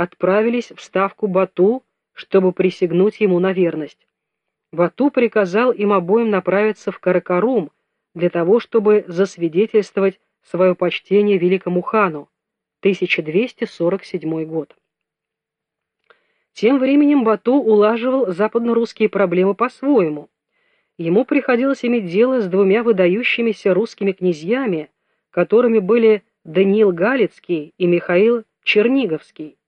отправились в ставку Бату, чтобы присягнуть ему на верность. Бату приказал им обоим направиться в Каракарум для того, чтобы засвидетельствовать свое почтение великому хану, 1247 год. Тем временем Бату улаживал западно-русские проблемы по-своему. Ему приходилось иметь дело с двумя выдающимися русскими князьями, которыми были Даниил Галицкий и Михаил Черниговский.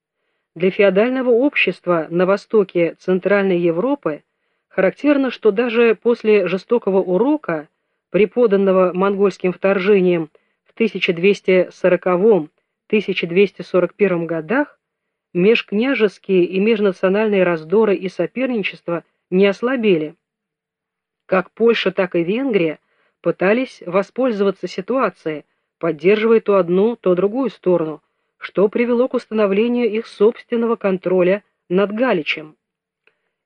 Для феодального общества на востоке Центральной Европы характерно, что даже после жестокого урока, преподанного монгольским вторжением в 1240-1241 годах, межкняжеские и межнациональные раздоры и соперничество не ослабели. Как Польша, так и Венгрия пытались воспользоваться ситуацией, поддерживая то одну, то другую сторону, что привело к установлению их собственного контроля над Галичем.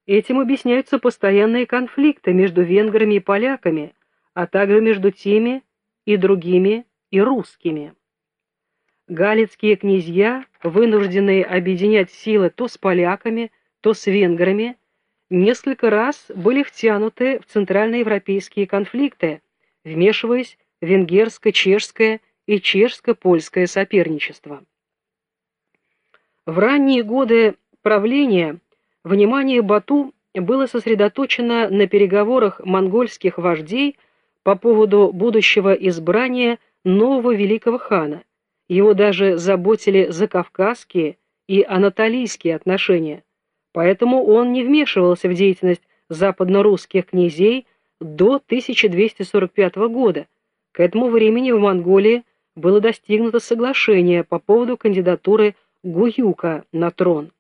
Этим объясняются постоянные конфликты между венграми и поляками, а также между теми и другими и русскими. Галицкие князья, вынужденные объединять силы то с поляками, то с венграми, несколько раз были втянуты в центральноевропейские конфликты, вмешиваясь в венгерско-чешское и чешско-польское соперничество. В ранние годы правления внимание Бату было сосредоточено на переговорах монгольских вождей по поводу будущего избрания нового великого хана – его даже заботили закавказские и анатолийские отношения, поэтому он не вмешивался в деятельность западно-русских князей до 1245 года. К этому времени в Монголии было достигнуто соглашение по поводу кандидатуры Гуюка на трон.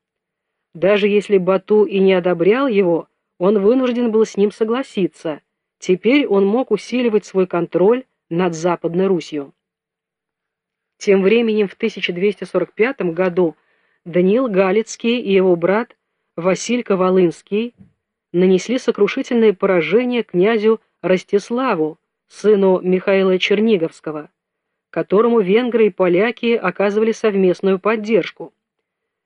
Даже если Бату и не одобрял его, он вынужден был с ним согласиться. Теперь он мог усиливать свой контроль над Западной Русью. Тем временем в 1245 году Даниил Галицкий и его брат Василька Волынский нанесли сокрушительное поражение князю Ростиславу, сыну Михаила Черниговского, которому венгры и поляки оказывали совместную поддержку.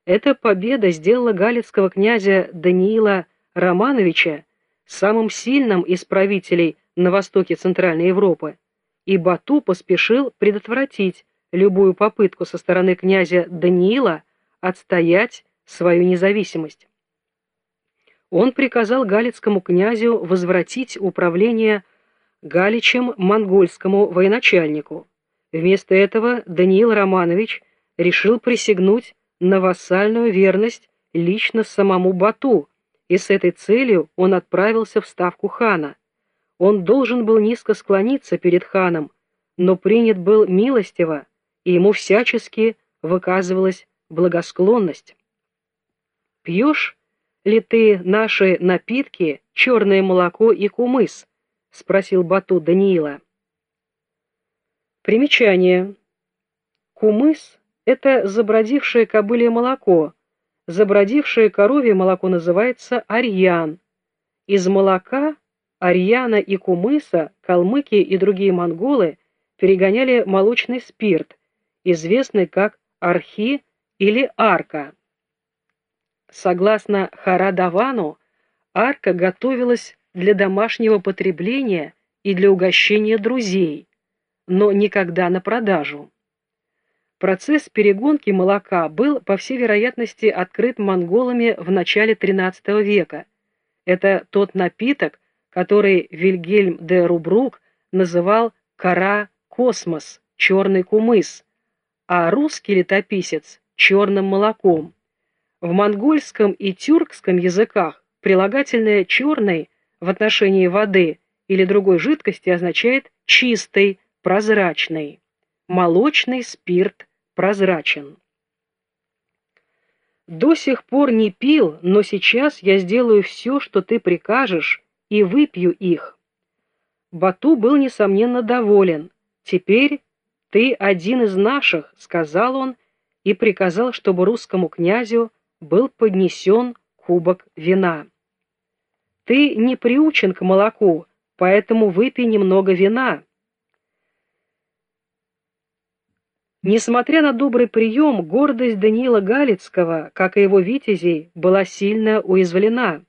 Эта победа сделала галицкого князя Даниила Романовича самым сильным из правителей на востоке Центральной Европы, и Бату поспешил предотвратить любую попытку со стороны князя Даниила отстоять свою независимость. Он приказал галицкому князю возвратить управление Галичем монгольскому военачальнику. Вместо этого Даниил Романович решил присягнуть на вассальную верность лично самому Бату, и с этой целью он отправился в ставку хана. Он должен был низко склониться перед ханом, но принят был милостиво, и ему всячески выказывалась благосклонность. «Пьешь ли ты наши напитки, черное молоко и кумыс?» — спросил Бату Даниила. Примечание. Кумыс — это забродившее кобылье молоко. Забродившее коровье молоко называется арьян. Из молока, арьяна и кумыса калмыки и другие монголы перегоняли молочный спирт, известный как архи или арка. Согласно Харадавану, арка готовилась для домашнего потребления и для угощения друзей, но никогда на продажу. Процесс перегонки молока был, по всей вероятности, открыт монголами в начале XIII века. Это тот напиток, который Вильгельм де Рубрук называл «кора космос», «черный кумыс», а русский летописец — черным молоком. В монгольском и тюркском языках прилагательное «черный» в отношении воды или другой жидкости означает «чистый», «прозрачный». Молочный спирт прозрачен. До сих пор не пил, но сейчас я сделаю все, что ты прикажешь, и выпью их. Бату был, несомненно, доволен. Теперь «Ты один из наших», — сказал он и приказал, чтобы русскому князю был поднесен кубок вина. «Ты не приучен к молоку, поэтому выпей немного вина». Несмотря на добрый прием, гордость Даниила Галицкого, как и его витязей, была сильно уязвлена.